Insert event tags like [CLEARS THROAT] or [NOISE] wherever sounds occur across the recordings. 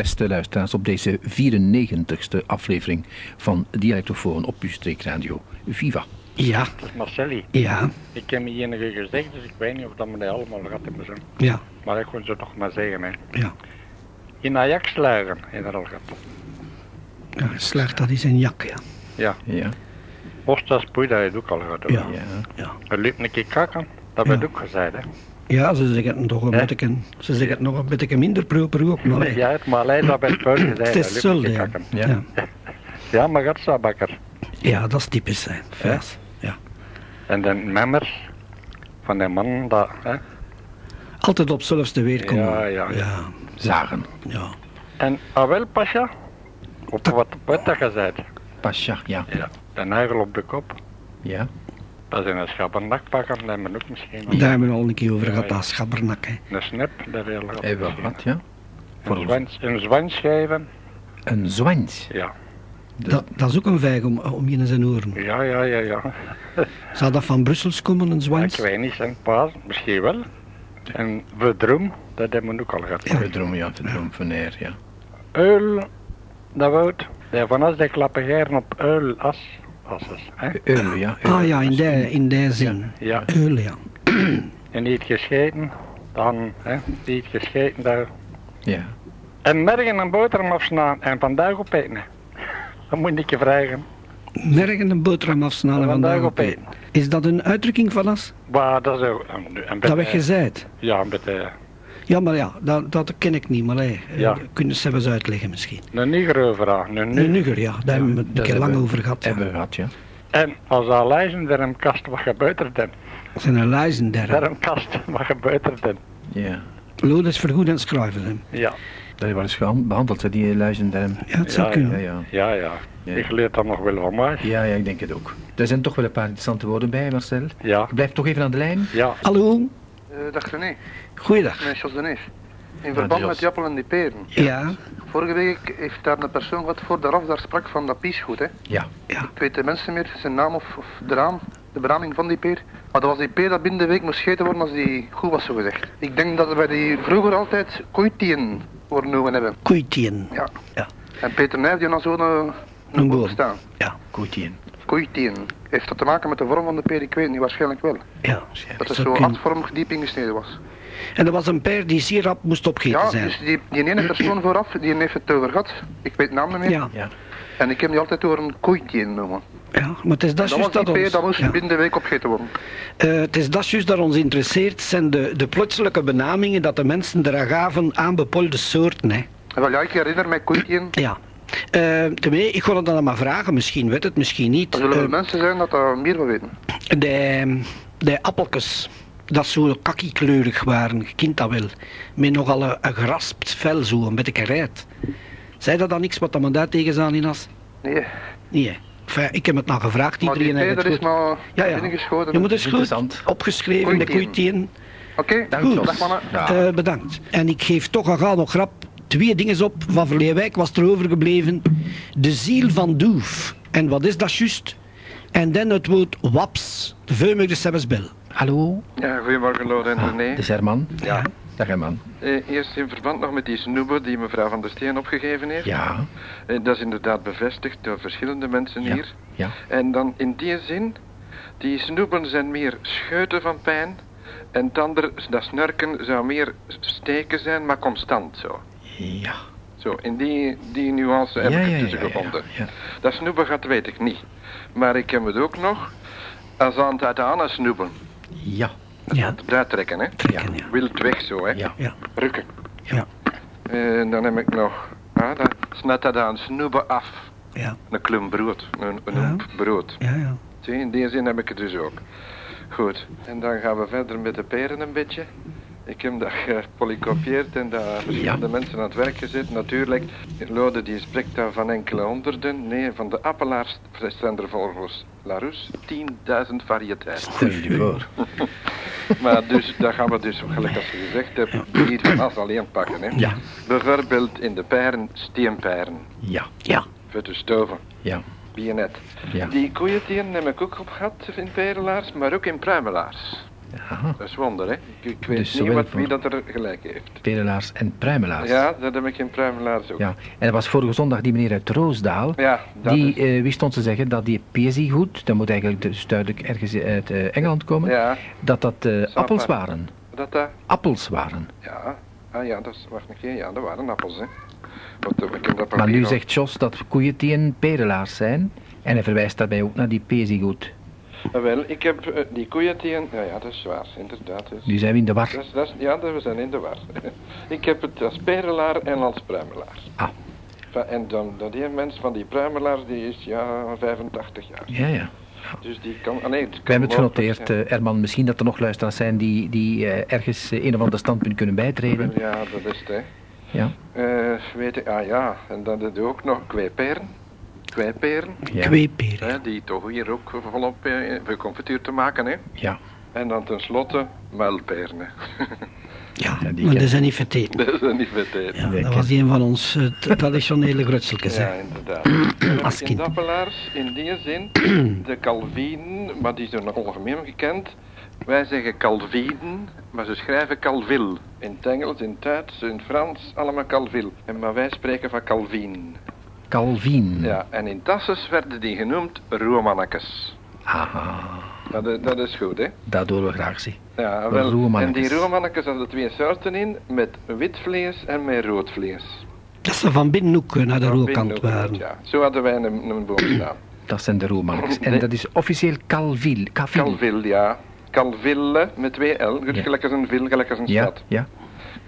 beste luisteraars, op deze 94ste aflevering van Dialectofoon op uw streekradio. Viva. Ja, Dat is Marcelli. ja, Ik heb me enige gezegd, dus ik weet niet of dat me dat allemaal gaat hebben zo. ja, Maar ik kon ze toch maar zeggen, hè. ja. In Ajax sluigen, in dat al gehad. ja slecht, dat is een jak, ja. Ja. Ja, Ostas heb je ook al gehad. Ja. ja. Ja, Er liep een keer kakken, dat Ja. werd ook gezegd, hè. Ja ze zeggen het nog een beetje, ze zeggen het nog een beetje minder proper ook, maar nee. [CLEARS THROAT] Ja, het maar alleen dat gezegd. het dat is keer ja. Ja. Ja. [LAUGHS] Ja, maar zo bakker. ja, dat is typisch zijn, vers. Ja. En de memmer van die man, dat, hè. Altijd op zelfste weer komen. Ja, ja. ja, Zagen. ja. En Awel Pasha, op wat wat dat gezegd. Pasja, ja. Ja, de nagel op de kop. Ja. Dat is een schabbernak pakken, dat hebben we ook misschien. nog. Daar hebben we al een keer over Ja, gehad, ja. dat schabbernak, hè. Een snip, dat wil ik Hebben we gehad, ja. Een zwans, een zwans geven, Een zwans. ja. Dat, dat is ook een vijg om, om je in zijn oren. Ja, ja, ja, ja. Zou dat van Brussels komen, een zwans? Ik weet niet, paas, misschien wel. En verdroom, dat hebben we ook al gehad. Ja. Verdroom, ja. Verdroom van ja. Uil, dat woord, van als die klappen op uil as, asses, hè. Eulen, ja. Ah ja, in die, in die zin. Ja, Eulen, ja. [CLEARS THROAT] en niet gescheten, dan, hè, niet gescheten daar. Ja. En morgen een boterham afsnaan en vandaag opeten. [LAUGHS] Dat moet ik je vragen. Mergen een boterham afsnalen Vandaag vandaag opeten. opeten. Is dat een uitdrukking van ons? Maar dat is ook een, een Dat je gezegd. Ja, een beetje Ja, maar ja, dat, dat ken ik niet. Maar hey, Ja. kunnen ze eens uitleggen misschien. een nigger overal. Een Een nigger. ja. Daar hebben we het een dat keer lang over gehad. Hebben Ja. we gehad, ja. En als er een kast wat gebeurt dan? Dat zijn een lijzen Er daar. een kast wat gebeurt er dan? Ja. Lood is vergoed en schrijven. hè. Ja, Dat we wel eens behandeld, hè, die luizenderm. Ja, het zou Ja, kunnen. Ja, ja. ja, ja. Ja. Ik leer er nog wel van mij. Ja, ja, ik denk het ook. Er zijn toch wel een paar interessante woorden bij, Marcel. Ja, Ik blijf toch even aan de lijn. ja. Hallo, Eh, dag René, goeiedag. mijn Jos de Neef. In verband met die appel en die peren. Ja, Vorige week heeft daar een persoon wat voor de raf daar sprak van dat piesgoed. Hè. Ja. ja. Ik weet de mensen meer, zijn naam of, of de raam, de beraming van die peer. Maar dat was die peer dat binnen de week moest gegeten worden als die goed was, zo gezegd. Ik denk dat we die vroeger altijd koitien worden noemen hebben. Koeitien. Ja. Ja. En Peter Nijf die had zo'n een, Een een boom. staan. Ja, Koetien. Koitien. Heeft dat te maken met de vorm van de peer? Ik weet het niet, waarschijnlijk wel. ja. Dat het zou zo atvormig diep ingesneden was. En er was een pair die zeer rap moest opgegeten Ja, zijn. dus die, die ene persoon vooraf, die heeft het over gehad. Ik weet de naam niet meer. Ja, Ja. En ik heb die altijd door een koeitien noemen. ja, maar het is dat Dat juist die dat peer, ons... dat moest ja. binnen de week opgegeten worden. Eh, het is dat juist dat ons interesseert, zijn de, de plotselinge benamingen dat de mensen eraan gaven aan bepaalde soorten. Hè. Wel, ja, ik herinner mij koeitien. [CLEARS THROAT] Ja. Eh tenminste, ik ga het dan maar vragen, misschien weet het, misschien niet. Er zullen Eh, mensen zijn dat daar meer van weten. de, de appeltjes, dat zo kakkiekleurig waren, je kent dat wel. Met nogal een, een geraspt vel, zo, een beetje rijdt. Zei dat dan niks wat dat men daar tegen zijn in as? Nee, Nee. Enfin, ik heb het nou gevraagd, maar die iedereen heeft dat het is goed. maar Ja, ja. binnengeschoten. Je moet eens goed Interessant. opgeschreven, de Koeitien. Oké, Dank, Goed. Jos. Dag, mannen. Ja. Eh, bedankt. En ik geef toch al gauw nog grap twee dingen op. Van Verleewijk was er overgebleven. De ziel van Doef. En wat is dat juist? En dan het woord waps. De veumig de Sebesbel. Hallo? Ja, goedemorgen Lode en Ah, René. de Herman. Ja. Dag Herman. Eh, eerst in verband nog met die snoeber die mevrouw van der Steen opgegeven heeft. Ja. Eh, dat is inderdaad bevestigd door verschillende mensen Ja. hier. Ja. En dan in die zin, die snoeben zijn meer scheuten van pijn. En het andere, dat snurken zou meer steken zijn, maar constant zo. Ja. Zo, in die, die nuance heb Ja, ik het ja, tussen ja, gevonden. Dat snoepen gaat, weet ik niet. Maar ik heb het ook nog als aan het Anna snoepen. Ja. Ja. Eruit trekken, hè. Trekken, ja. Wild weg zo, hè. Ja. Ja. Rukken. Ja. En dan heb ik nog, ah, dat snijdt dat aan snoepen af. Ja. Een klum brood, een, een Ja. brood. Ja, ja. Zie, in die zin heb ik het dus ook. Goed, en dan gaan we verder met de peren een beetje. Ik heb dat gepolycopieerd en daar verschillende mensen aan het werk gezet. Natuurlijk, Lode die spreekt daar van enkele honderden. Nee, van de appelaars zijn er volgens Larousse 10.000 variëteiten. Stel je voor. [LAUGHS] Maar dus, daar gaan we dus, gelijk als je gezegd hebt, niet van as alleen pakken. Hè. Ja. Bijvoorbeeld in de peren, steenperen. Ja. Ja. Voor de stoven, Ja. bienet. Ja. Die koeientieren heb ik ook op gehad in perelaars, maar ook in pruimelaars. Aha. Dat is wonder, hè? Ik, ik weet Dus niet wat, wie dat er gelijk heeft. Perelaars en pruimelaars. Ja, dat heb ik in Pruimelaars ook. Ja. En dat was vorige zondag die meneer uit Roosdaal. Ja, die eh, wist ons te zeggen dat die peersygoed, dat moet eigenlijk dus duidelijk ergens uit eh, Engeland komen, Ja, dat dat eh, appels waren. dat dat... Appels waren. Ja, ah ja, dat is... Wacht een keer. Ja, dat waren appels, hè. Wat, eh, ik heb dat Maar nu zegt Jos dat koeien tegen perelaars zijn. En hij verwijst daarbij ook naar die peersygoed. Ah, wel, ik heb eh, die koeien tegen... Ja, ja, dat is waar, inderdaad. Dus. Nu zijn we in de war. Dat is, dat is, ja, we zijn in de war. [LAUGHS] ik heb het als perelaar en als pruimelaar. Ah. En dan, dat die mens van die pruimelaar, die is ja 85 jaar. Ja, ja. Dus die kan... Ah, nee, het kan We hebben het genoteerd, eh, Erman. Misschien dat er nog luisteraars zijn die, die eh, ergens een of ander standpunt kunnen bijtreden. Ja, dat is het, hè. Ja. Eh, weet ik, ah ja, en dan heb je ook nog kweeperen. Kweeperen, Ja. Kweeperen. hè, die toch hier ook volop eh, voor confituur te maken, hè. Ja. En dan tenslotte muilperen. [LAUGHS] Ja, Ja, die maar dat zijn niet verteten. dat is niet. Ja, Nee, dat ken- was een van ons t- traditionele grutseltjes. Ja, inderdaad. [CLEARS THROAT] Als in kind. Dappelaars, in die zin, [CLEARS THROAT] de Calvin, maar die zijn nog algemeen gekend. Wij zeggen Calvin, maar ze schrijven Calvil. In het Engels, in het Duits, in het Frans, allemaal Calvil. En maar wij spreken van Calvin. Calvin. Ja, en in Tasses werden die genoemd Romannekes. Aha. Dat, is- dat is goed, hè? Dat doen we graag, zie. Ja, wel. En die Romannekes hadden twee soorten in, met wit vlees en met rood vlees. Dat ze van binnen ook eh, naar de ook, waren. Ja. Zo hadden wij een, een boom [CLEARS THROAT] staan. Dat zijn de Roomanners. En Nee. dat is officieel Calvil. Calvil. Calvil, ja. Calville met twee L, Ja. gelijk als een vil, gelijk als een Ja, stad. ja.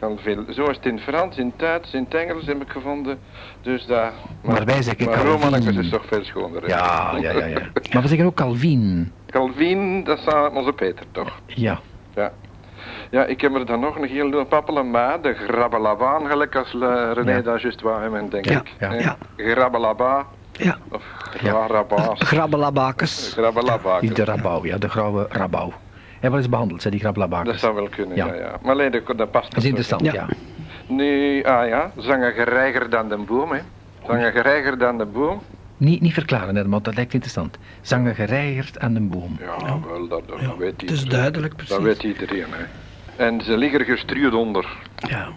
Calville. Zo is het in het Frans, in Duits, in het Engels heb ik gevonden. Dus daar... Maar wij zeggen Maar Calvin. Is toch veel schoner. Ja, ja, ja, ja. [LAUGHS] Maar we zeggen ook Calvin. Calvin, dat staat onze Peter toch? Ja. Ja. Ja, ik heb er dan nog een heel veel pappelen, maar de grabbelabaan, gelijk als Le- René Ja. daar juist wou hebben, denk Ja, ik. ja. Ja. Grabbelaba, Ja, of Ja. grabaas. grabbelabakers. Grabbelaba. Die de rabouw, ja. De grauwe rabouw. Hij wel eens behandeld, hè, die Dat grabbelabakers. zou wel kunnen, ja. Ja. ja, Maar alleen, dat, dat past Dat is er interessant, Ja. ja. Nu, ah ja, zangen gereigerd aan de boom, hè. Zangen gereigerd aan de boom. Niet, niet verklaren, hè, want dat lijkt interessant. Zangen gereigerd aan de boom. Ja, wel, dat, dat, Ja, dat weet het iedereen. is duidelijk, precies. Dat weet iedereen, hè. En ze liggen er gestruwd onder. Ja,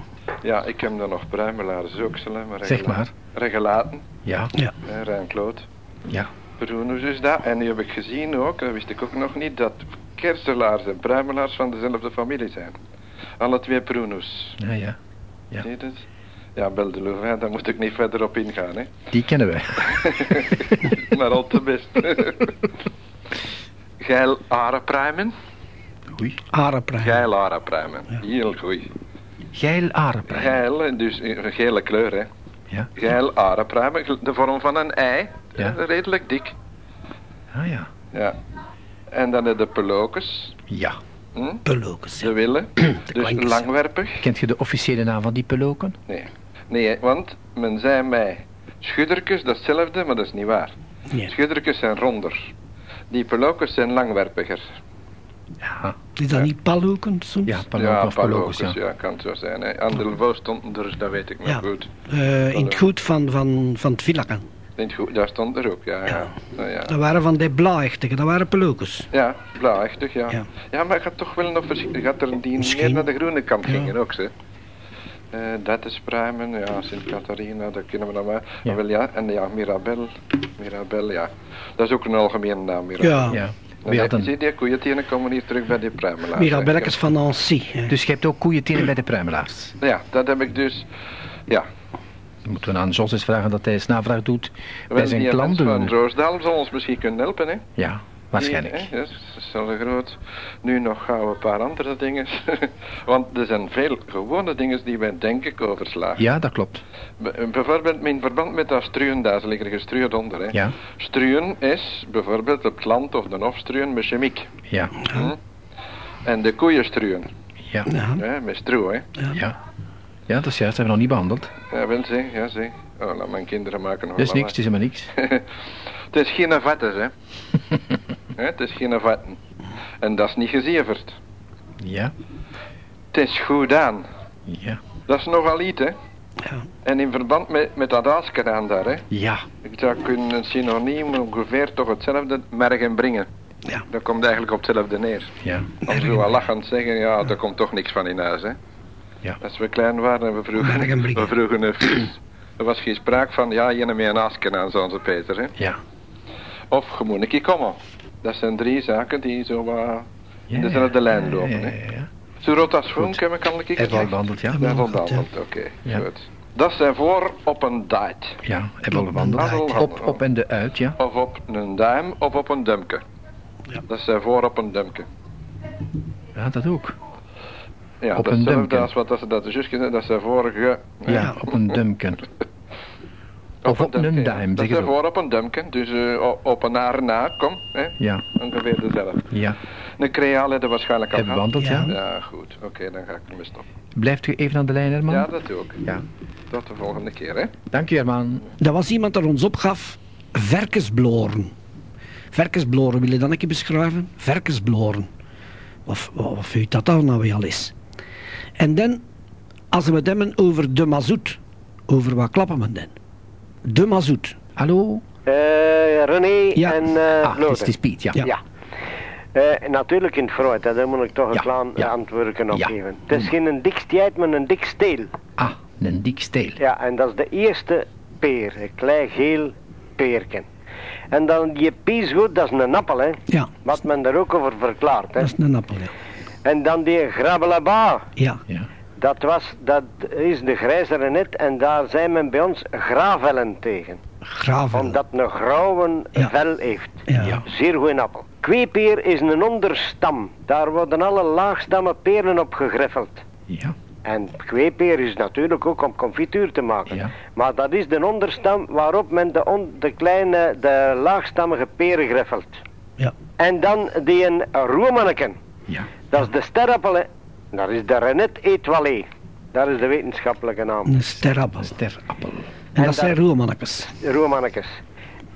Ja, ik heb dan nog pruimelaars ook, zullen maar Zeg maar. Regelaten, Ja, ja. Rijnkloot. ja. Bruno's is dat. En nu heb ik gezien ook, dat wist ik ook nog niet, dat kerselaars en pruimelaars van dezelfde familie zijn. Alle twee Bruno's. Ja, ja. Ja. Zie je dat? Ja, Bel de Louvain, daar moet ik niet verder op ingaan, hè. Die kennen wij. [LAUGHS] maar al te best. [LAUGHS] Geil arenpruimen. Oei. Arenpruim. Geil arenpruimen. Heel goed. Geil arenpruim. Geil, dus een gele kleur, hè. Ja. Geil arenpruimen, de vorm van een ei. Ja. Redelijk dik. Ah ja. Ja. En dan de pelokes. Ja. Hm? Pelokes. De willen. [CLEARS THROAT] dus klankers. langwerpig. Kent je de officiële naam van die peloken? Nee. Nee, want men zei mij, schudderkes, dat is hetzelfde, maar dat is niet waar. Nee. Schudderkes zijn ronder. Die pelokes zijn langwerpiger. Ja. Is dat niet paloken soms? Ja, peloken of pelokes, pelokes, ja. ja. kan het zo zijn. Hè. Aan de stond er, dat weet ik nog Ja. goed. Eh, in het goed van, van, van het villaken. Goed, daar stond er ook, ja. Ja, Ja. Dat waren van die blauwachtige, dat waren pelokes. ja blauwachtig, ja. Ja. ja. maar ik had toch wel nog verschillen. Je had er die Misschien. meer naar de groene kant Ja. gingen ook, hè. Eh, dat is Pruimen, ja, Sint-Catharina, dat kennen we nog maar. Ja. Ja. Wel, ja. En ja, Mirabel, Mirabel, ja. Dat is ook een algemene naam, Mirabel. Ja, Ja. En We die- hadden... Zie die koeientienen komen hier terug bij die pruimelaars. Mirabelletjes van Nancy. hè. Dus je hebt ook koeien tegen bij de pruimelaars. Ja, dat heb ik dus, ja. Dan moeten we aan Jos eens vragen dat hij eens navraag doet bij Wel, zijn die mens van klanten. Roosdaal zal ons misschien kunnen helpen, hè. Ja, waarschijnlijk. Die, hè, dat is wel groot. Nu nog gaan we een paar andere dingen. [LAUGHS] Want er zijn veel gewone dingen die wij denk ik overslagen. Ja, dat klopt. B- bijvoorbeeld in verband met dat struien, daar ze liggen er gestruind onder. Hè. Ja, Struien is bijvoorbeeld het land of de hofstruien met chemiek. ja, Hm? En de koeienstruien, ja, Ja. hè, met stro, hè. ja. Ja, dat is juist. Dat hebben we nog niet behandeld. Ja, wel zeg, ja zeg. Oh, laat mijn kinderen maken nog Dat is niks, het is helemaal niks. [LAUGHS] het is geen vatten, hè. [LAUGHS] Hè, Het is geen vatten. En dat is niet gezeverd. Ja, Het is goed aan. ja, Dat is nogal iets, hè. Ja. En in verband met, met dat aaskeraan daar, hè. ja, Ik zou kunnen een synoniem ongeveer toch hetzelfde mergen brengen. Ja. Dat komt eigenlijk op hetzelfde neer. Ja. Om zo wel lachend zeggen, ja, er komt toch niks van in huis, hè. Ja. Als we klein waren en we vroegen, we vroegen een fiets. Er was geen sprake van, ja, je met een asken aan, zo'n Peter, hè. Ja. Of, je moet een keer komen. Dat zijn drie zaken die zo wat Ja, in dezelfde lijn ja, lopen, ja, hè. ja, ja. Zo rood als groen, kan ik al een keer Heb al gewandeld, ja. Ja. gewandeld, oké, Ja. goed. Dat zijn voor op een date. Ja, heb al gewandeld. Adelhand. Op, op en de uit, ja. Of op een duim of op een dumpke. Ja. Dat zijn voor op een dumpke. Ja, dat ook. Ja, Op dat een is hetzelfde dumpke. als wat dat, ze- dat zeggen, dat zijn vorige... Ja, op een dumken. [LAUGHS] Of op een duim, Dat zeggen zijn ze ook. voor op een dumpke, dus eh, o- op een haar na, kom, hè. Ja, Ongeveer dezelfde. ja. Een creaal waarschijnlijk al Heb gehad. gewandeld, ja. Ja. Ja, goed. Oké, dan ga ik ermee stoppen. Blijft u even aan de lijn, Herman? Ja, dat ook. Ja. Tot de volgende keer, hè. Dank u, Herman. Dat was iemand dat ons opgaf, verkensbloren. Verkensbloren, wil je dan een keer beschrijven? Verkensbloren. Wat, wat vindt dat dan nou weer al is? En dan, als we het hebben over de mazoet, over wat klappen we dan? De mazoet. Hallo? Eh, René Ja. en Ah, eh het is, Piet, ja. Ja. Ja. Eh, natuurlijk in het fruit, daar moet ik toch een klein ja. antwoord op geven. Het is geen dik stieit, maar een dik steel. Ah, een dik steel. Ja, en dat is de eerste peer, een klein geel peerken. En dan die piesgoed, dat is een appel, hè. Ja, Wat men daar ook over verklaart, hè. dat is een appel, ja. En dan die grabbelaba, Ja, Ja. dat, was, dat is de grijzere net en daar zijn men bij ons gravellen tegen. graven. Omdat een grauwe Ja. vel heeft. Ja. Ja. Zeer goeie appel. Kweepeer is een onderstam. Daar worden alle laagstammen peren op gegreffeld. Ja. En kweepeer is natuurlijk ook om confituur te maken. Ja. Maar dat is de onderstam waarop men de, on- de kleine, de laagstammige peren greffelt. Ja. En dan die een roemanneken. Ja. Dat is de sterappel. hè. Dat is de Renet Etoilé. Dat is de wetenschappelijke naam. Een sterappel. Sterappel. En En dat zijn roomannekes. Roemannekes.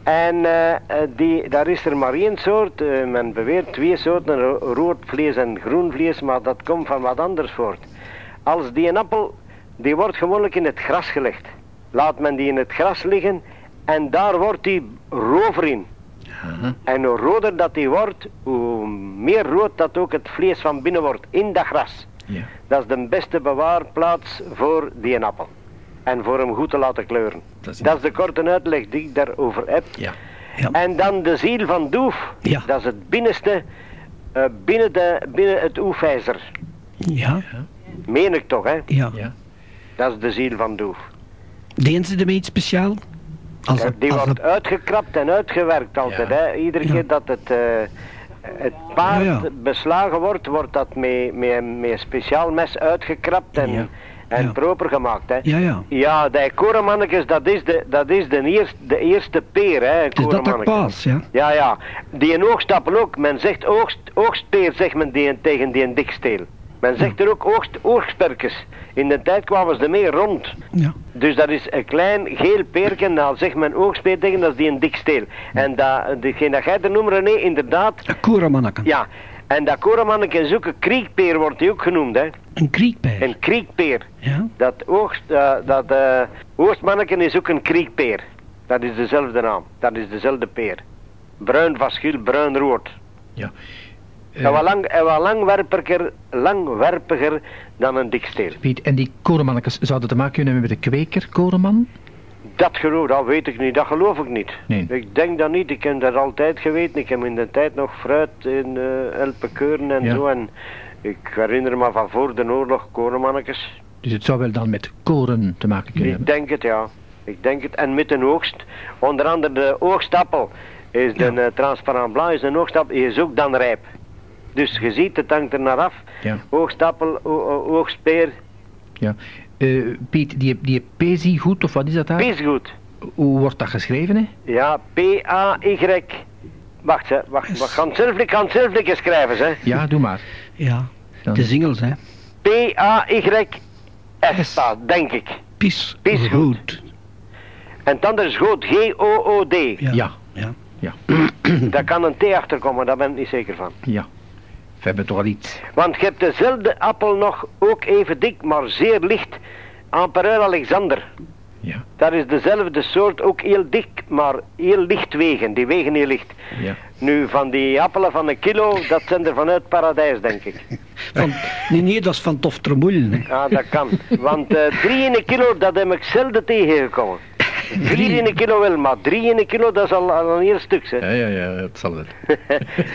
En eh, eh, die, daar is er maar één soort, eh, men beweert twee soorten, ro- rood vlees en groen vlees, maar dat komt van wat anders voort. Als die een appel, die wordt gewoonlijk in het gras gelegd. Laat men die in het gras liggen en daar wordt die rover in. En hoe roder dat die wordt, hoe meer rood dat ook het vlees van binnen wordt in dat gras. Ja. Dat is de beste bewaarplaats voor die appel. En voor hem goed te laten kleuren. Dat is- Dat is de korte uitleg die ik daarover heb. Ja. Ja. En dan de ziel van Doef. Ja. Dat is het binnenste eh, binnen, de, binnen het oefijzer. Ja, Meen ik toch, hè? ja. Ja. Dat is de ziel van Doef. Deden ze ermee iets speciaal? Als Ja, die als wordt uitgekrapt en uitgewerkt altijd. Ja. Hè? Iedere Ja. keer dat het, eh, het paard Ja, ja. beslagen wordt, wordt dat met, met, met een speciaal mes uitgekrapt en, Ja. en Ja. proper gemaakt. Hè? Ja, ja. Ja, die korenmannetjes, dat is de, dat is de, eerste, de eerste peer, hè, Dus dat dat korenmannetje. paas, ja. Ja, ja. Die een oogstappel ook. Men zegt oogst, oogstpeer, zegt men die, tegen die een diksteel. Men zegt er ook oogst, oogsperkes. In de tijd kwamen ze ermee rond. Ja, Dus dat is een klein geel peerken, nou zegt men oogspeer tegen, dat is die een diksteel. En dat, degene dat jij er noemt, René, inderdaad, een korenmanneken. ja. En dat ook een kriekpeer, wordt die ook genoemd, hè. Een kriekpeer. Een kriekpeer. Ja, Dat, oogst, eh, dat eh, oogstmanneke is ook een kriekpeer. Dat is dezelfde naam. Dat is dezelfde peer. Bruin van schil, bruin rood. Ja. Eh, En wat, lang, en wat langwerpiger, langwerpiger dan een diksteel. Piet, en die korenmannetjes zouden te maken kunnen hebben met de kweker korenman? Dat geloof, dat weet ik niet, dat geloof ik niet. Nee. Ik denk dat niet, ik heb dat altijd geweten. Ik heb in de tijd nog fruit in uh, helpen keuren en Ja. zo. En ik herinner me van voor de oorlog korenmannetjes. Dus het zou wel dan met koren te maken kunnen Ik hebben. denk het, ja. Ik denk het. En met een oogst. Onder andere de oogstappel is de eh, transparant blauw, is een oogstappel, die is ook dan rijp. Dus je ziet, het hangt er naar af. Ja. Oogstappel, o- oogspeer, ja. Eh, Piet, die, die Pezi goed, of wat is dat daar? piesgoed. Hoe wordt dat geschreven, hè? Ja, P-A-Y. Wacht, hè, wacht, wacht. Gaan zelf, ik ga het zelf een keer schrijven, hè. Ja, doe maar. ja. Dan- De zingels, hè. P-A-Y-S, denk ik. Pies. Piesgoed. Goed. En dan is goed, G-O-O-D. Ja. Ja. ja. Ja. [CLEARS THROAT] [CLEARS THROAT] Daar kan een T achter komen, daar ben ik niet zeker van. Ja. We hebben toch al iets. Want je hebt dezelfde appel nog, ook even dik, maar zeer licht, Empereur Alexander. Ja. Dat is dezelfde soort, ook heel dik, maar heel licht wegen. Die wegen heel licht. Ja. Nu, van die appelen van een kilo, dat zijn er vanuit paradijs, denk ik. [LAUGHS] Van, nee, nee, dat is van Toftermoelen. hè. Ja, dat kan. Want eh, drie in een kilo, dat heb ik zelden tegengekomen. Vier in een kilo wel, maar drie in een kilo, dat is al, al een heel stuk, hè. Ja, ja, ja, dat zal wel. [LAUGHS]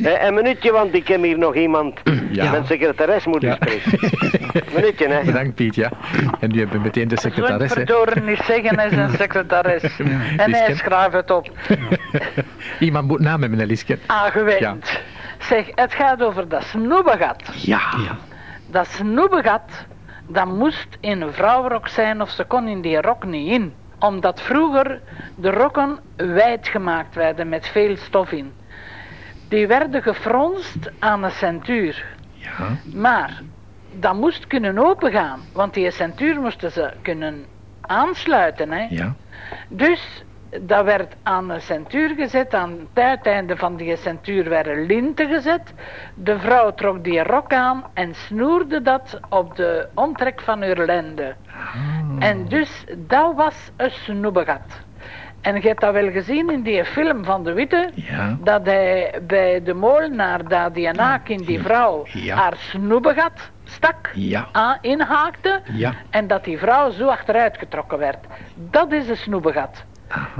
Eh, een minuutje, want ik heb hier nog iemand. Ja. Mijn secretaris moet Ja. spreken. minuutje, hè. Bedankt Piet, ja. En nu hebben we meteen de Zo'n secretaresse. verdoren niet zeggen, hij is een secretaris. [LAUGHS] En hij schrijft het op. [LAUGHS] Iemand moet naam hebben, hè, Liesken. Aangewend. Ja. Zeg, het gaat over dat snoebegat. Ja. Ja. Dat snoebegat, dat moest in een vrouwenrok zijn of ze kon in die rok niet in. Omdat vroeger de rokken wijd gemaakt werden met veel stof in. Die werden gefronst aan een centuur. Ja. Maar dat moest kunnen opengaan, want die centuur moesten ze kunnen aansluiten. Hè? Ja. Dus dat werd aan een centuur gezet, aan het uiteinde van die centuur werden linten gezet. De vrouw trok die rok aan en snoerde dat op de omtrek van haar lende. En dus dat was een snoebegat. En je hebt dat wel gezien in die film van de Witte, Ja. dat hij bij de molenaar, dat die naak in die vrouw Ja. haar snoebegat stak, Ja. aan, inhaakte, Ja. en dat die vrouw zo achteruit getrokken werd. Dat is een snoebegat.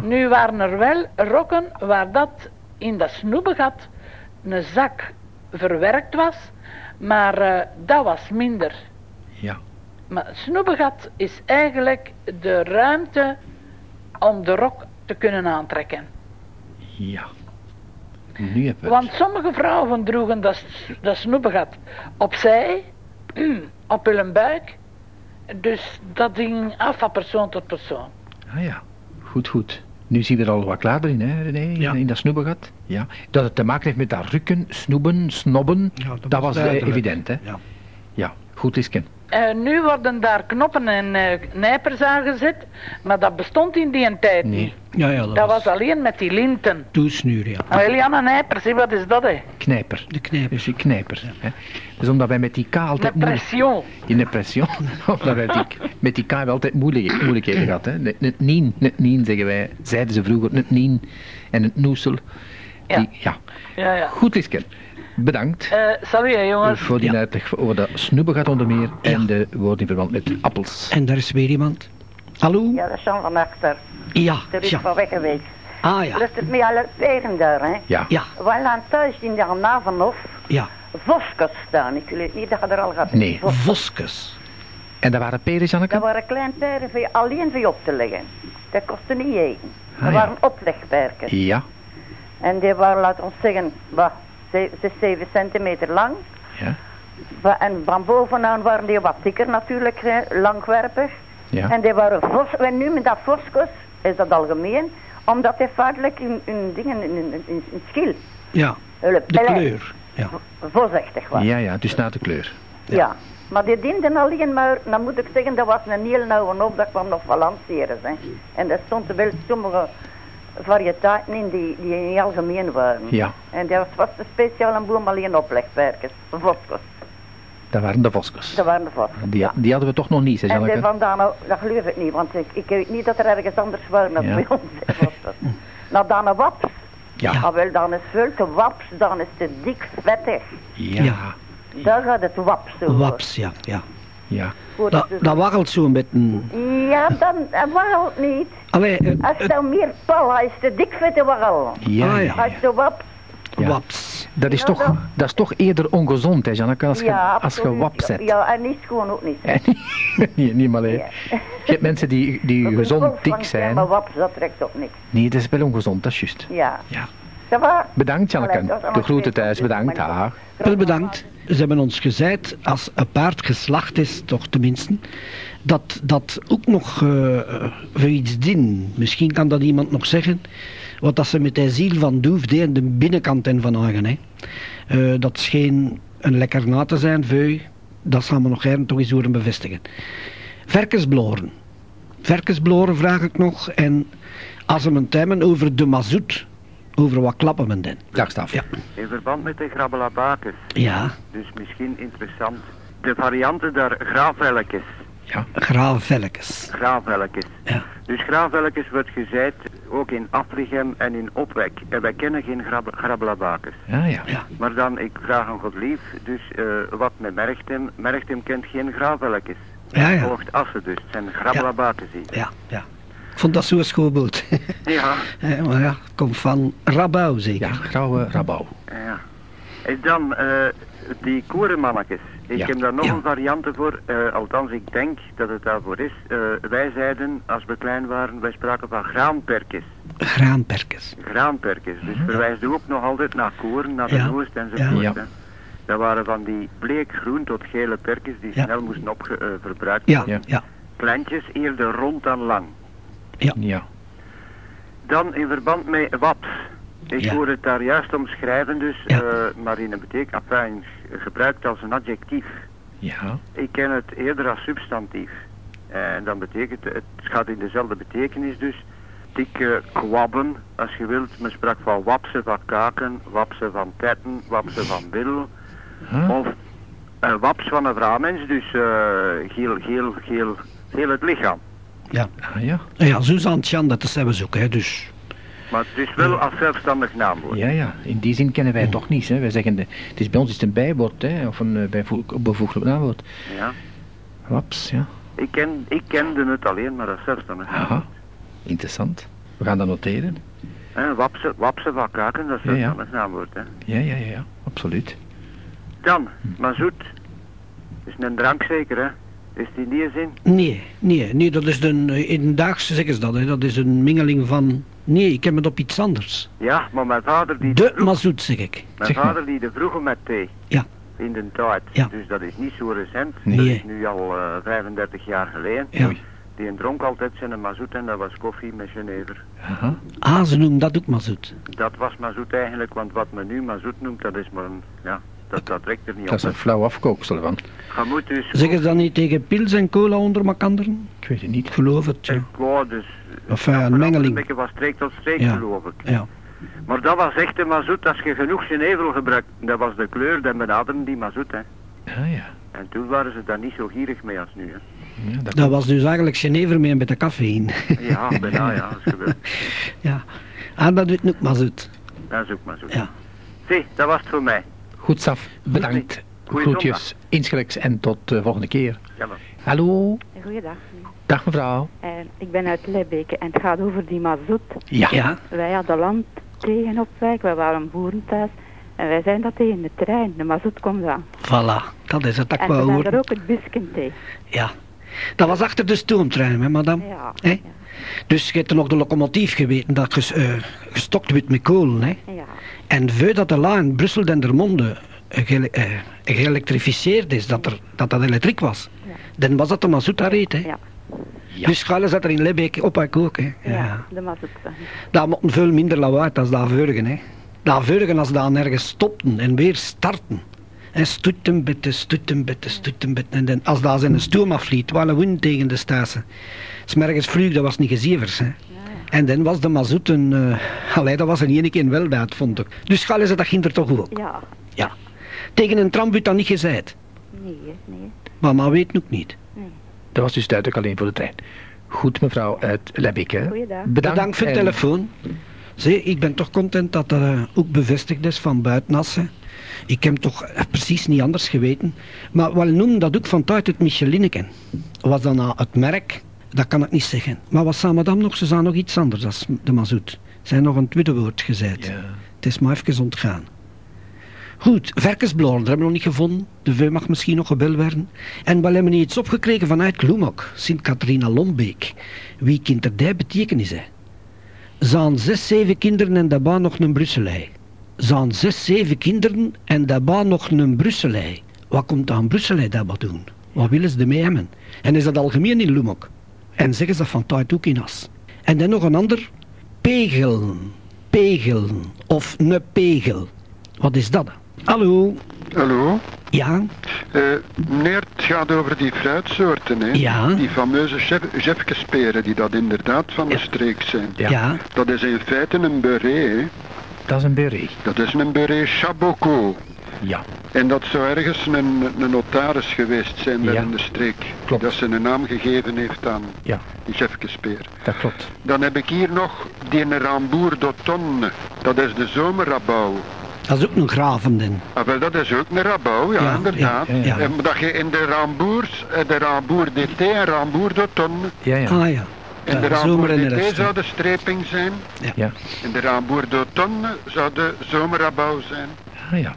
Nu waren er wel rokken waar dat in dat snoebegat een zak verwerkt was, maar eh, dat was minder. Ja. Maar het snoebegat is eigenlijk de ruimte om de rok te kunnen aantrekken. Ja. Nu we Want sommige vrouwen droegen dat, dat snoebegat opzij, [CLEARS THROAT] op hun buik. Dus dat ging af van persoon tot persoon. Ah ja, goed, goed. Nu zien we er al wat klaar in, hè, René, Ja. in dat snoebegat. Ja. Dat het te maken heeft met dat rukken, snoeben, snobben, Ja, dat dat, was was eh, evident, hè. Ja. Ja, goed Lisken. Eh, nu worden daar knoppen en eh, nijpers aangezet, maar dat bestond in die tijd Nee. niet. Ja, ja, dat, Dat was was alleen met die linten. toesnuur, ja. Oh, Eliana Nijpers, wat is dat hè? Knijper. De knijper. Dus die knijper. Hè. Dus omdat wij met die K altijd moeilijk... pression. In de pression. [LAUGHS] omdat wij die, met die K hebben we altijd moeilijk, moeilijkheden gehad. Hè. Het- nien, het nien zeggen wij. Zeiden ze vroeger, het nien en het noesel. Ja. Die- ja. Ja, ja. Goed Lisken. Bedankt. Eh salut hè, jongens. voor die Ja. uitleg over dat snoebegat onder meer en Ja. de woorden in verband met appels. En daar is weer iemand. Hallo? Ja, dat is Jan van Achter. Ja. Er is ja. van weg geweest. Ah ja. Lust het mij alle peren daar, hè? Ja. Ja. We aan thuis in de Navenhof Ja. voskes staan. Ik weet niet dat je er al gaat. Nee. Vos- Voskes. En dat waren peren, Dat Janneke? waren kleine peren voor je, alleen voor je op te leggen. Dat kostte niet eten. Dat Ah, ja. waren oplegperken. Ja. En die waren, laten we zeggen, bah, 6, 7 centimeter lang. Ja. En van bovenaan waren die wat dikker natuurlijk, hè, langwerpig. Ja. En die waren vos, wij noemen dat voskes, is dat algemeen, omdat die vaartelijk in, in dingen, in, in, in, in schil, Ja. De kleur. Ja. vosachtig was. Ja, ja, dus naar de kleur. Ja. Maar die dienden alleen maar, dan moet ik zeggen, dat was een heel nauwe op, dat kwam nog van landseres. Hè. En er stonden wel sommige variëteiten in die, die niet algemeen waren. Ja. En dat was de speciale boom alleen oplegwerkers, voskes. Dat waren de voskes. Dat waren de voskes. Die, ja. die hadden we toch nog niet, hè, En vandaan, dat geloof ik niet, want ik, ik weet niet dat er ergens anders waren dan Ja. bij ons. Nou, dan een waps. Ja. Ah, wel, dan is veel te waps, dan is te dik vettig. Ja. Ja. Daar gaat het waps over. Waps, ja. ja. Ja. Dat, dat waggelt zo'n beetje. Ja, dan dat waggelt niet. Allee, eh, Als je nou meer pal, hij is te dik voor te waggelen. Ja, Ah, ja. ja. Als je waps, Ja. waps. Dat is, Ja, toch, dat- dat is toch eerder ongezond, hè, Janneke, als je, ja, als je absoluut. wap zet. Ja, en niet schoon ook niet. En niet, [LAUGHS] niet maar alleen. Ja. Je hebt mensen die, die [LAUGHS] gezond dik zijn. Maar waps, dat trekt ook niks. Nee, dat is wel ongezond, dat is juist. Ja. Ja. Bedankt, Janneke. De groeten thuis, bedankt. Dag. Wel bedankt. Ze hebben ons gezegd, als een paard geslacht is, toch tenminste, dat dat ook nog eh, voor iets dient. Misschien kan dat iemand nog zeggen, wat dat ze met die ziel van Doef deed aan de binnenkant en van Hagen. Hè. Eh, dat scheen een lekker na te zijn, veu. Dat zal me nog even toch eens horen bevestigen. Verkensbloren. Verkensbloren vraag ik nog. En als we het hebben over de mazoet, over wat klappen men den. Dag, Staf. Ja. In verband met de grabbelabakers, Ja, dus misschien interessant. De varianten daar graafvelkjes. Ja. graafvelkes. Graafvelkjes. Ja. Dus graafvelkjes wordt gezaaid ook in Aflichem en in Opwek. En wij kennen geen grab grabbelabakers. Ja, ja. Ja. Maar dan, ik vraag aan God lief, dus eh, wat met Merchtem? Merchtem kent geen gravelletjes. Ja, ja. Volgt Assen dus, het zijn grabbelabakers hier. Ja, ja. Ik vond dat zo'n schoolboot. [LAUGHS] Ja, [LAUGHS] Eh, maar ja, komt van Rabau zeker. Ja, grauwe rabouw. ja. En dan eh, die korenmannetjes. Ik Ja. heb daar nog Ja. een variante voor, eh, althans ik denk dat het daarvoor is. Eh, wij zeiden, als we klein waren, wij spraken van graanperkjes. Graanperkers. Graanperkjes, dus verwijsde ook nog altijd naar koren, naar de Ja. oost enzovoort. Ja. Dat waren van die bleekgroen tot gele perkjes die Ja. snel moesten opge, eh, verbruikt Ja, worden. Ja. ja. Plantjes eerder rond dan lang. Ja. Dan in verband met waps. Ik Ja. hoor het daar juist omschrijven, dus, Ja. eh, maar in een betekenis, enfin, gebruikt als een adjectief. Ja. Ik ken het eerder als substantief. En dan betekent het, het gaat in dezelfde betekenis dus. Dikke kwabben, als je wilt. Men sprak van wapsen van kaken, wapsen van tetten, wapsen van bil. Huh? Of een waps van een vrouwmens, dus eh geel, geel, geel, heel het lichaam. Ja. Ah, ja. Ja, Suzanne Tjan, dat is hebben ze ook, hè, dus. Maar het is wel als zelfstandig naamwoord. Ja, ja. In die zin kennen wij het toch niet. Hè. Wij zeggen, de, het is bij ons is het een bijwoord, hè, of een uh, bijvoeg, bevoeglijk naamwoord. Ja. Waps, ja. Ik, ken, ik kende het alleen maar als zelfstandig naamwoord. Aha. Interessant. We gaan dat noteren. Hè, wapsen, wapsen van kaken, dat is Ja, ja. zelfstandig naamwoord. Hè. Ja, ja, ja, ja. Absoluut. Dan, mazoet. Is een drank zeker, hè? Is die in die zin? Nee, nee, nee, dat is een, in de daagse zeggen ze dat, hè. dat is een mengeling van, nee, ik heb het op iets anders. Ja, maar mijn vader die... De mazoet, zeg ik. Mijn Zeg maar. vader die de vroege met thee. Ja. In de tijd. Ja. Dus dat is niet zo recent. Nee. Dat is nu al eh, 35 jaar geleden. Ja. Die dronk altijd zijn mazoet en dat was koffie met jenever. Aha. Ah, ze noemen dat ook mazoet. Dat was mazoet eigenlijk, want wat men nu mazoet noemt, dat is maar een... Ja, dat, dat trekt er niet Dat is op. een flauw afkooksel van. Je moet dus... Zeggen ze dat niet tegen pils en cola onder elkaar? Ik weet het niet. Ik geloof het, ja. Ik wou dus... Enfin, een Een mengeling. beetje van streek tot streek, Ja. geloof ik. Ja. Maar dat was echt een mazoet. Als je genoeg genevel gebruikt, dat was de kleur, dan benaderen die mazoet, hè. Ah, ja. En toen waren ze daar niet zo gierig mee als nu, hè. ja dat Dat was dus eigenlijk Genever mee met de cafeïne. Ja, bijna, ja, als je wilt. ja. Ah, dat doet ook mazoet. Dat is ook mazoet. Ja. Zie, dat was het voor mij. Goed, Saf. Bedankt. Goeie Groetjes. Insgelijks en tot de volgende keer. Hallo. Goeiedag. Dag mevrouw. Eh, ik ben uit Lebbeke en het gaat over die mazoet. Ja. Ja. Wij hadden land tegen op wijk, wij waren boeren thuis. En wij zijn dat tegen de trein, de mazoet komt aan. Voilà, dat is het dat ik En we wou hebben er ook het biscuit tegen. Ja. Dat was achter de stoomtrein, hè, madame? Ja. Hè? ja. Dus je hebt er nog de locomotief geweten dat ges, eh, gestokt wordt met kolen, hè? Ja. En voor dat de laan in Brussel Dendermonde eh, gele- eh, geëlektrificeerd is, dat, er, dat dat elektriek was, Ja. dan was dat de mazoet daar reed, hè? Ja. Ja. Dus Gale zat er in Lebbeek op ook, hè? Ja, Ja. de mazoet. Dat mochten veel minder lawaai als dat vorige, hè? Dat vorige als dat nergens stopten en weer starten. En stoeten bitte, stoeten bitte, stoeten bitte. En dan, als dat zijn stoom afliet, waren wind tegen de stasen. Smergens vlieg, dat was niet gezievers, hè? En dan was de mazoet een... eh allee, dat was een ene keer een weldaad, vond ik. Dus Gale zei dat ging er toch ook. Ja. Ja. Tegen een tram wordt dat niet gezegd. Nee, nee. Maar maar weet ook niet. Dat was dus duidelijk alleen voor de trein. Goed, mevrouw uit Lebbeke. Goeiedag. Bedankt, voor de en- telefoon. Zie, ik ben toch content dat dat eh, ook bevestigd is van buitenassen. Ik heb toch eh, precies niet anders geweten. Maar we noemen dat ook van tijd het Michelineken. Was dan nou het merk? Dat kan ik niet zeggen. Maar wat zei madame nog? Ze zei nog iets anders als de mazoet. Zij nog een tweede woord gezegd. Ja. Het is maar even ontgaan. Goed, verkensbloren, dat hebben we nog niet gevonden. De veu mag misschien nog gebeld werden. En we hebben iets opgekregen vanuit Kloemok, Sint-Catharina Lombeek. Wie kind er die betekenis, hè? Zijn zes, zeven kinderen en daarbij nog een Brusselij. Zijn zes, zeven kinderen en daarbij nog een Brusselij. Wat komt aan Brusselij daarbij doen? Wat willen ze ermee hebben? En is dat algemeen in Loemok? En zeggen ze van tijd ook in As. En dan nog een ander. Pegel. Pegel. Of ne pegel. Wat is dat? Hallo? Hallo? Ja? Eh, meneer, het gaat over die fruitsoorten, hè? Ja. Die fameuze chef- chefkesperen, die dat inderdaad van de Ja. streek zijn. Ja. Ja? Dat is in feite een beret, hè? Dat is een beret. Dat is een beret Chabocco. Ja. En dat zou ergens een, een notaris geweest zijn daar Ja. in de streek. Klopt. Dat ze een naam gegeven heeft aan Ja, die Jefkespeer. dat klopt. Dan heb ik hier nog die Ramboer d'Automne. Dat is de zomerrabouw. Dat is ook een gravende. Ah, wel, dat is ook een rabouw, ja, Ja, inderdaad. ja, ja. En dat je in de Ramboers, eh, de Ramboer DT en Ramboer d'Automne. Ja, ja. Ah ja. En de Ja, Ramboer DT zou de streping zijn. Ja. En de Ramboer d'Automne zou de zomerrabouw zijn. Ah, ja.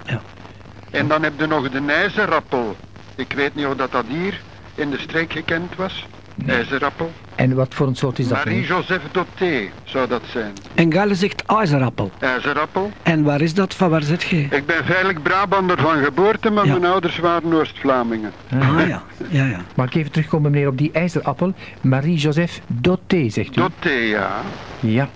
En dan heb je nog de ijzerappel. Ik weet niet of dat, dat hier in de streek gekend was. IJzerappel. En wat voor een soort is dat? Marie-Joseph Doté zou dat zijn. En Gale zegt ijzerappel. IJzerappel. En waar is dat? Van waar zit je? Ik ben veilig Brabander van geboorte, maar Ja. mijn ouders waren Oost-Vlamingen. Ah ja. Ja, ja. [LAUGHS] Mag ik even terugkomen, meneer, op die ijzerappel? Marie-Joseph Doté, zegt u? Doté, ja. Ja.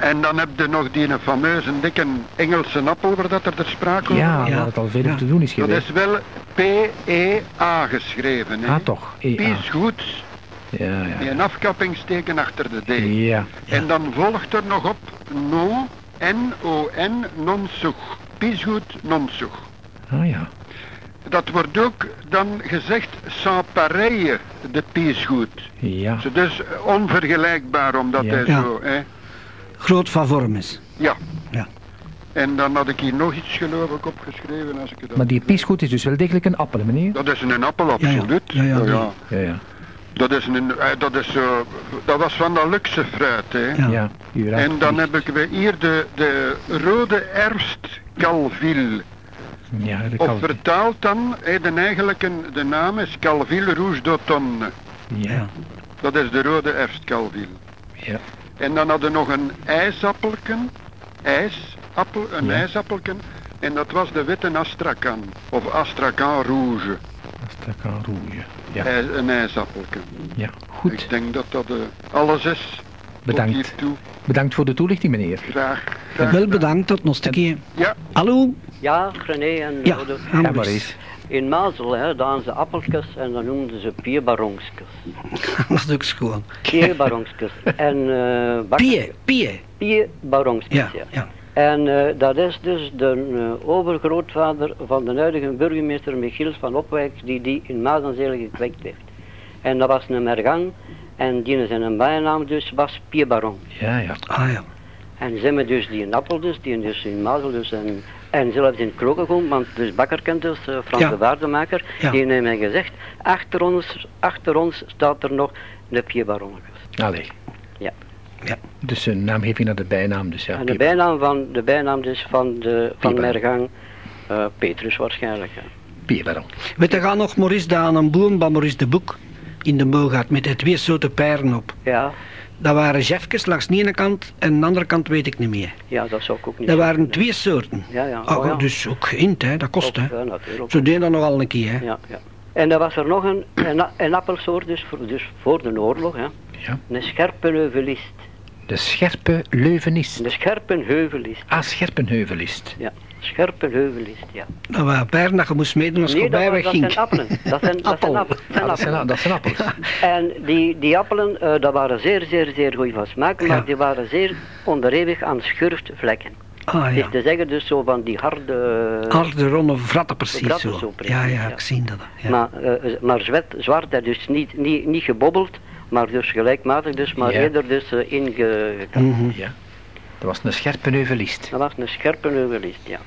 En dan heb je nog die fameuze dikke Engelse appel waar dat er ter sprake over Ja, was. waar het al veel Ja. te doen is Dat geweest. is wel P-E-A geschreven. Hè? Ah, toch. E-A. Pies goed. Ja, ja. Die een afkappingsteken achter de D. Ja. En dan volgt er nog op no, N-O-N, nonsoeg. Piesgoed, nonsoeg. Ah, ja. Dat wordt ook dan gezegd sans pareille, de piesgoed. Ja. Dus onvergelijkbaar, omdat Ja. hij Ja. zo... Hè. Groot van vorm is. Ja. Ja. En dan had ik hier nog iets geloof ik opgeschreven als ik het Maar die piesgoed is dus wel degelijk een appel, meneer? Dat is een appel, Ja, ja. absoluut. Ja, ja, Ja, ja. Dat, is een, eh, dat, is, zo dat was van dat luxe fruit, hè. Ja. En dan heb ik weer hier de, de rode erst Calville. Ja, dat Of kan. vertaald dan, hè, de eigenlijke de naam is Calville Rouge d'Automne. Ja. Dat is de rode erst Calville. Ja. En dan hadden we nog een ijsappelken, ijsappel, een Ja. ijsappelken. En dat was de witte Astrakan, of Astrakan Rouge, Astrakan rouge. Ja. een ijsappelken. Ja. Goed. Ik denk dat dat eh, alles is. Bedankt. Bedankt voor de toelichting, meneer. Graag. graag Wel bedankt, tot nog een keer. Ja, Hallo? Ja, René en Ja, Rode. Ja, maar Maurice. eens. In Mazel, hè, daar hadden ze appeltjes en dan noemden ze pierbaronskes. [LAUGHS] Dat is ook schoon. Pierbaronskes. en eh bak- Pie, pie. Pierbaronskes, Ja, ja. ja. En eh, dat is dus de eh, overgrootvader van de huidige burgemeester Michiels van Opwijk, die die in Mazenzeel gekweekt heeft. En dat was een mergang, en die zijn bijnaam dus was Pierbaron. Ja, ja. Ah ja. En ze hebben dus die appel dus, die dus in Mazel dus en, en zelfs in Krokengoom, want dus Bakkerkent dus, eh, Frans Ja. de Waardemaker, Ja. die heeft mij gezegd, achter ons, achter ons staat er nog een Pierbaron. Allee. Ja. Ja. Dus een naamgeving naar de bijnaam, dus ja. En de bijnaam van, de bijnaam dus van, de, van. Mergang, eh, Petrus waarschijnlijk. Ja. Pierbaron. Weet je, gaan nog Maurice daar aan een boom bij Maurice de Boek in de Moogaard met de twee soorten peren op. ja, Dat waren jefkes langs de ene kant en aan de andere kant weet ik niet meer. ja, dat zou ik ook niet Dat waren twee soorten. Ja, ja. Ah, oh, ja. Dus ook geïnd, hè. dat kost. Hè. ja, natuurlijk. Zo deden dat nogal een keer. Hè. Ja, ja. En dan was er nog een, een, appelsoort, dus voor, dus voor de oorlog, hè. Ja. een scherpenheuvelist. De scherpe leuvenist. Een scherpenheuvelist. Ah, scherpenheuvelist. Ja, scherpenheuvelist, ja. Dat waren peren dat je moest meedoen als je Nee, dat, voorbij zijn appelen. Dat zijn, dat zijn, dat zijn dat, zijn, appelen. dat zijn appels. En die, die appelen, eh, dat waren zeer, zeer, zeer goed van smaak, maar Ja. die waren zeer onderhevig aan schurftvlekken. Ah ja. is te zeggen dus zo van die harde... Harde ronde vratten precies Vratten zo. zo precies, ja, ja, ja. ik zie dat. Ja. Maar, eh, maar zwart, zwart dus niet, niet, niet gebobbeld, maar dus gelijkmatig, dus maar Ja. eerder dus uh, inge... Ja. Dat was een scherpenheuvelist. Dat was een scherpe heuvelist, ja.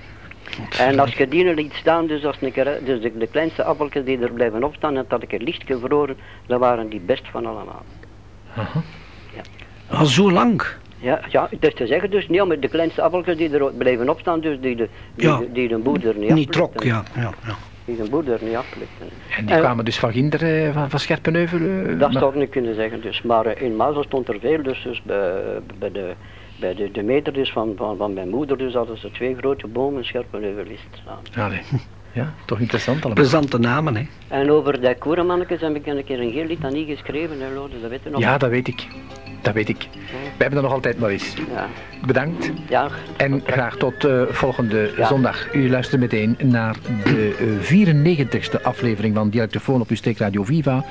En als je die liet staan, dus, als een keer, dus de, de kleinste appeltjes die er blijven opstaan en dat ik er licht gevroren, dat waren die best van allemaal. Aha. Al zo lang. Ja, ja, het is te zeggen dus, niet met de kleinste appeltjes die er blijven opstaan, dus die de, die, Ja. de, die de boer er niet Niet trok, ja. ja, ja. Die de boer er niet afplukt, hè. En die En- kwamen dus van Ginder, eh, van, van Scherpenheuvel. eh, Dat maar- zou ik niet kunnen zeggen, dus. Maar eh, in Mazel stond er veel, dus, dus bij, bij de... Bij de, de meter dus van, van, van mijn moeder dus hadden ze twee grote bomen, scherpe heuvelist staan. Allee. [LAUGHS] Ja, toch interessant allemaal. Plezante namen, hè. En over de koerenmannetjes heb ik een keer een heel litanie geschreven, hè, Lode, dat weet je nog. Ja, dat weet ik. Dat weet ik. We hebben dat nog altijd maar eens. Ja, Bedankt. ja. En graag tot eh, volgende Ja. zondag. U luistert meteen naar de eh, 94ste aflevering van Dialectofoon op uw streekradio Viva.